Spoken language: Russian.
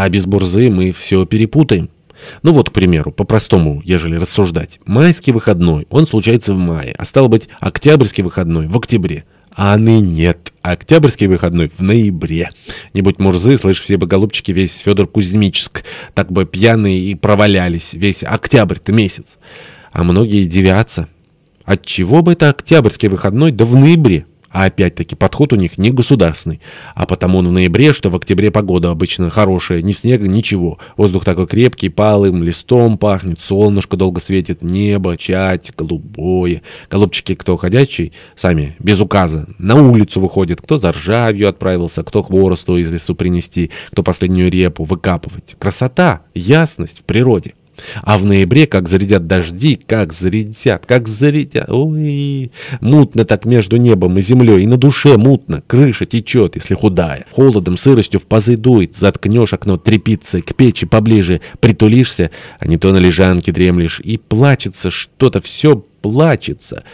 а без бурзы мы все перепутаем. Ну вот, к примеру, по-простому, ежели рассуждать. Майский выходной, он случается в мае, а стало быть, октябрьский выходной в октябре. А ны нет. Октябрьский выходной в ноябре. Не будь Мурзы, слышь, все бы, голубчики, весь Федор Кузьмическ, так бы пьяные и провалялись весь октябрь-то месяц. А многие девятся. Отчего бы это октябрьский выходной да в ноябре? А опять-таки подход у них не государственный. А потому он в ноябре, что в октябре погода обычно хорошая, ни снега, ничего. Воздух такой крепкий, палым, листом пахнет, солнышко долго светит, небо, чать, голубое. Голубчики, кто ходячий, сами, без указа, на улицу выходит, кто за ржавью отправился, кто хворосту из лесу принести, кто последнюю репу выкапывать. Красота, ясность в природе. А в ноябре, как зарядят дожди, как зарядят, как зарядят. Ой, мутно так между небом и землей, и на душе мутно, крыша течет, если худая. Холодом, сыростью в пазы дует, заткнешь окно трепицей, к печи поближе притулишься, а не то на лежанке дремлешь, и плачется что-то, все плачется.